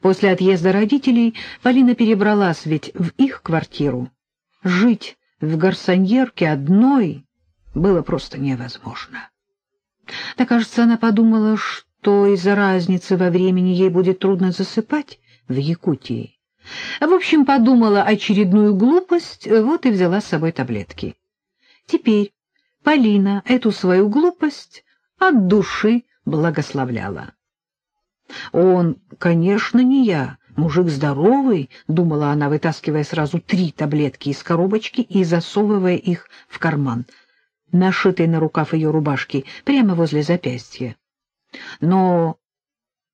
После отъезда родителей Полина перебралась ведь в их квартиру. Жить в гарсоньерке одной было просто невозможно. Да, кажется, она подумала, что из-за разницы во времени ей будет трудно засыпать в Якутии. В общем, подумала очередную глупость, вот и взяла с собой таблетки. Теперь Полина эту свою глупость от души благословляла. Он, конечно, не я, мужик здоровый, думала она, вытаскивая сразу три таблетки из коробочки и засовывая их в карман, нашитый на рукав ее рубашки, прямо возле запястья. Но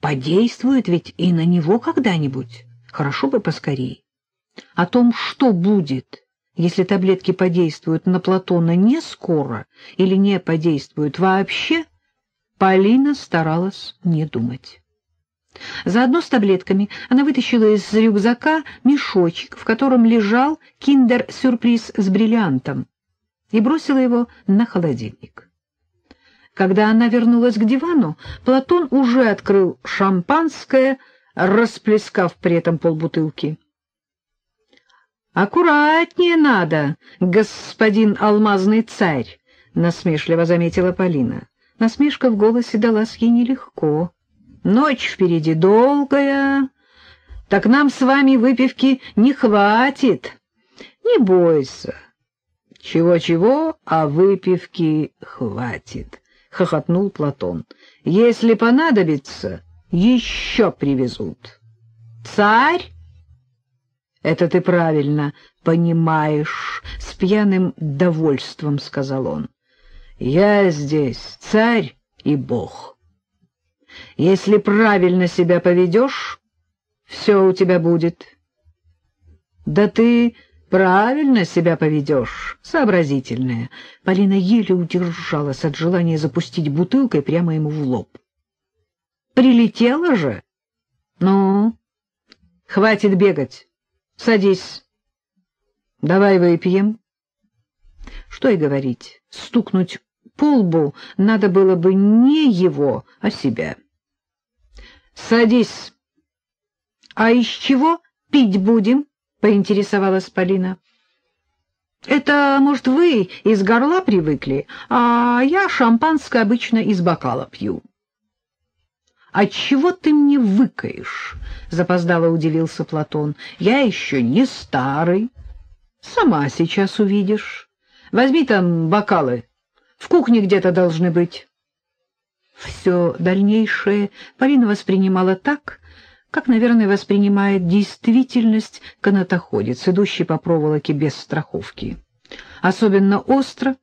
подействует ведь и на него когда-нибудь. Хорошо бы поскорей. О том, что будет, если таблетки подействуют на Платона не скоро или не подействуют вообще, Полина старалась не думать. Заодно с таблетками она вытащила из рюкзака мешочек, в котором лежал киндер-сюрприз с бриллиантом, и бросила его на холодильник. Когда она вернулась к дивану, Платон уже открыл шампанское, расплескав при этом полбутылки. «Аккуратнее надо, господин алмазный царь», — насмешливо заметила Полина. Насмешка в голосе далась ей нелегко. «Ночь впереди долгая, так нам с вами выпивки не хватит. Не бойся. Чего-чего, а выпивки хватит», — хохотнул Платон. «Если понадобится, еще привезут». «Царь?» «Это ты правильно понимаешь», — с пьяным довольством сказал он. «Я здесь царь и бог. Если правильно себя поведешь, все у тебя будет». «Да ты правильно себя поведешь, сообразительная». Полина еле удержалась от желания запустить бутылкой прямо ему в лоб. «Прилетела же? Ну, хватит бегать». Садись. Давай выпьем. Что и говорить, стукнуть по лбу надо было бы не его, а себя. Садись. А из чего пить будем? Поинтересовалась Полина. Это, может, вы из горла привыкли, а я шампанское обычно из бокала пью. «Отчего ты мне выкаешь?» — запоздало удивился Платон. «Я еще не старый. Сама сейчас увидишь. Возьми там бокалы. В кухне где-то должны быть». Все дальнейшее Полина воспринимала так, как, наверное, воспринимает действительность канатоходец, идущий по проволоке без страховки. Особенно остро,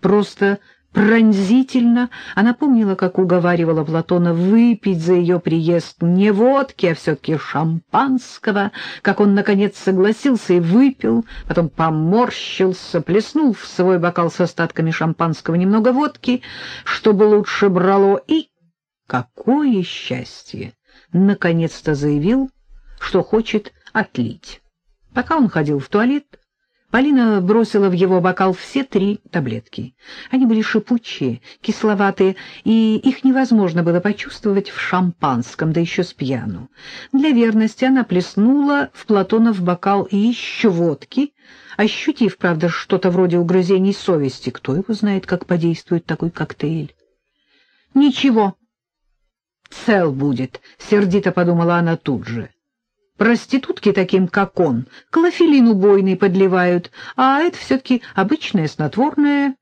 просто пронзительно. Она помнила, как уговаривала Платона выпить за ее приезд не водки, а все-таки шампанского, как он, наконец, согласился и выпил, потом поморщился, плеснул в свой бокал с остатками шампанского немного водки, чтобы лучше брало, и, какое счастье, наконец-то заявил, что хочет отлить. Пока он ходил в туалет, Полина бросила в его бокал все три таблетки. Они были шипучие, кисловатые, и их невозможно было почувствовать в шампанском, да еще с пьяну. Для верности она плеснула в Платонов бокал еще водки, ощутив, правда, что-то вроде угрызений совести. Кто его знает, как подействует такой коктейль? «Ничего, цел будет», — сердито подумала она тут же. Проститутки таким, как он, клофелин убойный подливают, а это все-таки обычное снотворное.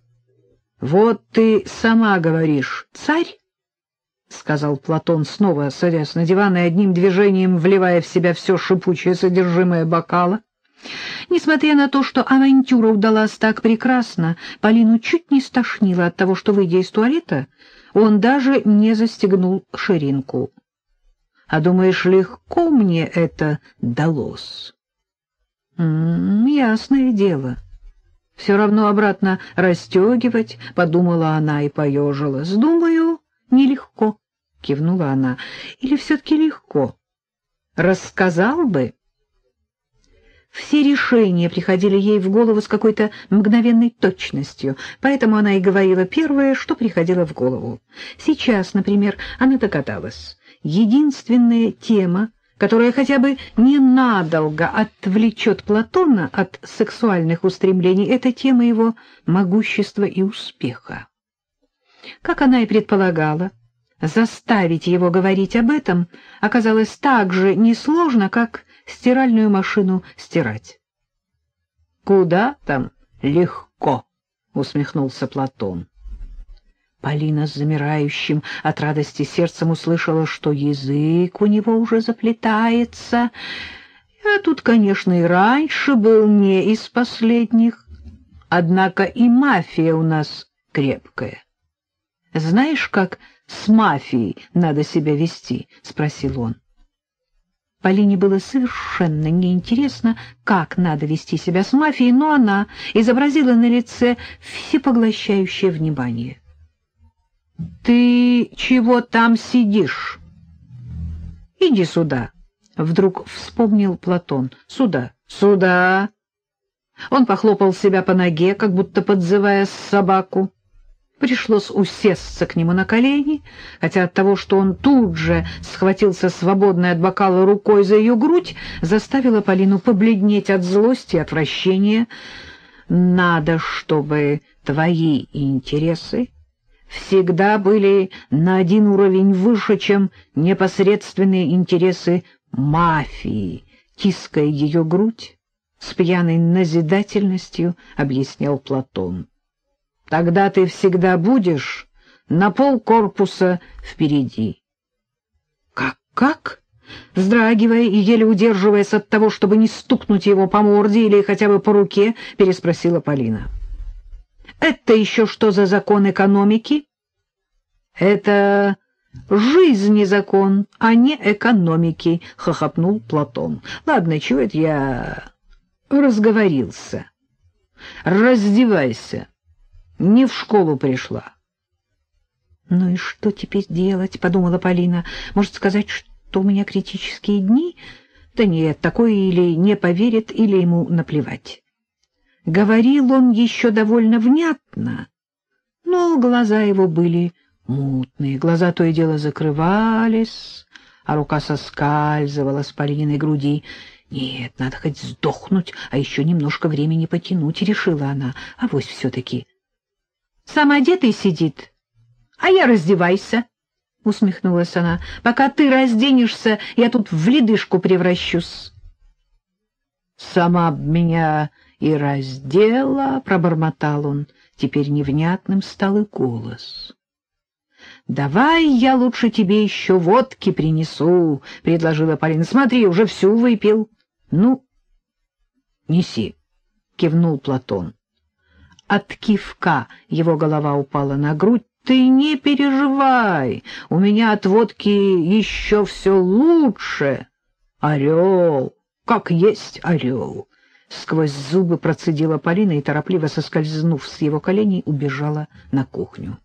— Вот ты сама говоришь, царь? — сказал Платон, снова садясь на диван и одним движением вливая в себя все шипучее содержимое бокала. Несмотря на то, что авантюра удалась так прекрасно, Полину чуть не стошнило от того, что, выйдя из туалета, он даже не застегнул ширинку. А думаешь, легко мне это далось? М -м, ясное дело. Все равно обратно расстегивать, — подумала она и поежилась. Думаю, нелегко, — кивнула она. Или все-таки легко? Рассказал бы. Все решения приходили ей в голову с какой-то мгновенной точностью, поэтому она и говорила первое, что приходило в голову. Сейчас, например, она догадалась. Единственная тема, которая хотя бы ненадолго отвлечет Платона от сексуальных устремлений, это тема его могущества и успеха. Как она и предполагала, заставить его говорить об этом оказалось так же несложно, как стиральную машину стирать. «Куда там легко?» — усмехнулся Платон. Полина с замирающим от радости сердцем услышала, что язык у него уже заплетается. А тут, конечно, и раньше был не из последних. Однако и мафия у нас крепкая. Знаешь, как с мафией надо себя вести? — спросил он. Полине было совершенно неинтересно, как надо вести себя с мафией, но она изобразила на лице всепоглощающее внимание. «Ты чего там сидишь?» «Иди сюда», — вдруг вспомнил Платон. «Сюда, сюда». Он похлопал себя по ноге, как будто подзывая собаку. Пришлось усесться к нему на колени, хотя от того, что он тут же схватился свободной от бокала рукой за ее грудь, заставило Полину побледнеть от злости и отвращения. «Надо, чтобы твои интересы всегда были на один уровень выше, чем непосредственные интересы мафии», тиская ее грудь, с пьяной назидательностью объяснял Платон. Тогда ты всегда будешь на пол корпуса впереди. Как, как? Вздрагивая и еле удерживаясь от того, чтобы не стукнуть его по морде или хотя бы по руке, переспросила Полина. Это еще что за закон экономики? Это жизни закон, а не экономики, хохотнул Платон. Ладно, чего это я разговорился? Раздевайся не в школу пришла. — Ну и что теперь делать? — подумала Полина. — Может сказать, что у меня критические дни? Да нет, такой или не поверит, или ему наплевать. Говорил он еще довольно внятно, но глаза его были мутные, глаза то и дело закрывались, а рука соскальзывала с Полининой груди. Нет, надо хоть сдохнуть, а еще немножко времени потянуть, решила она. А вось все-таки сам одетый сидит, а я раздевайся, — усмехнулась она. — Пока ты разденешься, я тут в ледышку превращусь. — Сама меня и раздела, — пробормотал он. Теперь невнятным стал и голос. — Давай я лучше тебе еще водки принесу, — предложила Полина. — Смотри, уже всю выпил. — Ну, неси, — кивнул Платон. От кивка его голова упала на грудь. «Ты не переживай, у меня от водки еще все лучше. Орел, как есть орел!» Сквозь зубы процедила Полина и, торопливо соскользнув с его коленей, убежала на кухню.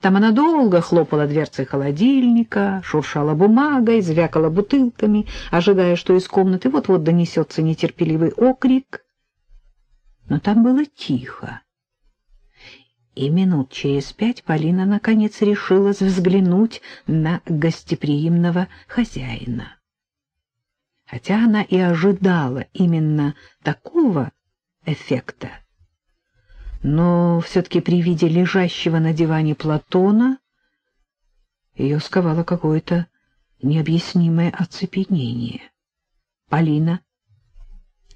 Там она долго хлопала дверцей холодильника, шуршала бумагой, звякала бутылками, ожидая, что из комнаты вот-вот донесется нетерпеливый окрик — но там было тихо. И минут через пять Полина наконец решилась взглянуть на гостеприимного хозяина. Хотя она и ожидала именно такого эффекта, но все-таки при виде лежащего на диване Платона ее сковало какое-то необъяснимое оцепенение. Полина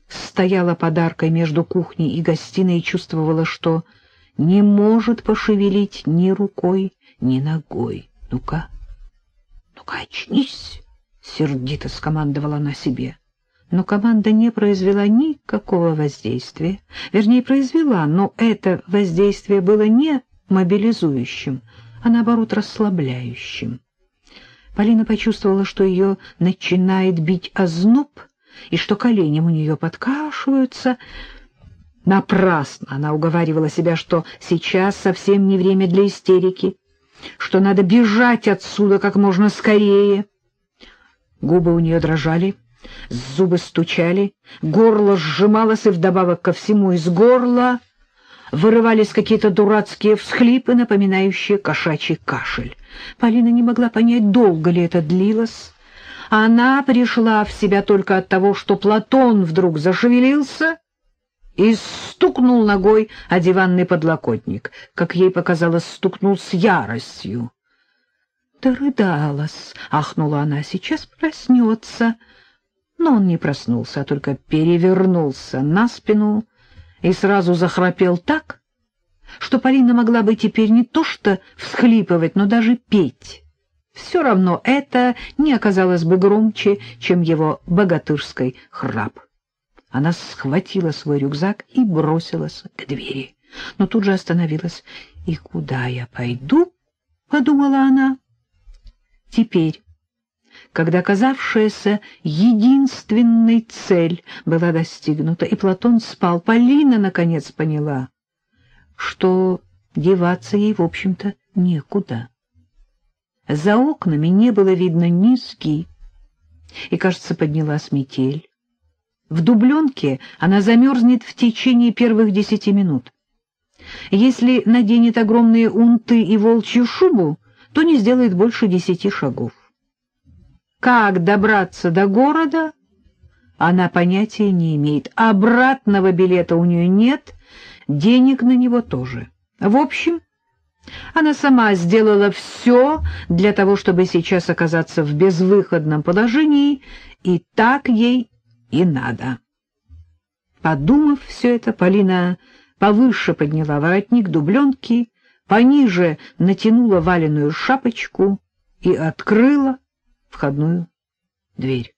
стояла подаркой между кухней и гостиной и чувствовала, что не может пошевелить ни рукой, ни ногой. «Ну-ка, ну-ка, очнись!» — сердито скомандовала она себе. Но команда не произвела никакого воздействия. Вернее, произвела, но это воздействие было не мобилизующим, а наоборот расслабляющим. Полина почувствовала, что ее начинает бить озноб — и что коленям у нее подкашиваются. Напрасно она уговаривала себя, что сейчас совсем не время для истерики, что надо бежать отсюда как можно скорее. Губы у нее дрожали, зубы стучали, горло сжималось, и вдобавок ко всему из горла вырывались какие-то дурацкие всхлипы, напоминающие кошачий кашель. Полина не могла понять, долго ли это длилось. Она пришла в себя только от того, что Платон вдруг зашевелился и стукнул ногой о диванный подлокотник, как ей показалось, стукнул с яростью. «Да рыдалась!» — ахнула она. «Сейчас проснется!» Но он не проснулся, а только перевернулся на спину и сразу захрапел так, что Полина могла бы теперь не то что всхлипывать, но даже петь. Все равно это не оказалось бы громче, чем его богатырский храп. Она схватила свой рюкзак и бросилась к двери, но тут же остановилась. «И куда я пойду?» — подумала она. Теперь, когда казавшаяся единственной цель была достигнута, и Платон спал, Полина наконец поняла, что деваться ей, в общем-то, некуда. За окнами не было видно низки, и, кажется, поднялась метель. В дубленке она замерзнет в течение первых десяти минут. Если наденет огромные унты и волчью шубу, то не сделает больше десяти шагов. Как добраться до города, она понятия не имеет. Обратного билета у нее нет, денег на него тоже. В общем, она сама сделала все для того, чтобы сейчас оказаться в безвыходном положении, и так ей и надо. Подумав все это, Полина повыше подняла воротник дубленки, пониже натянула валеную шапочку и открыла входную дверь.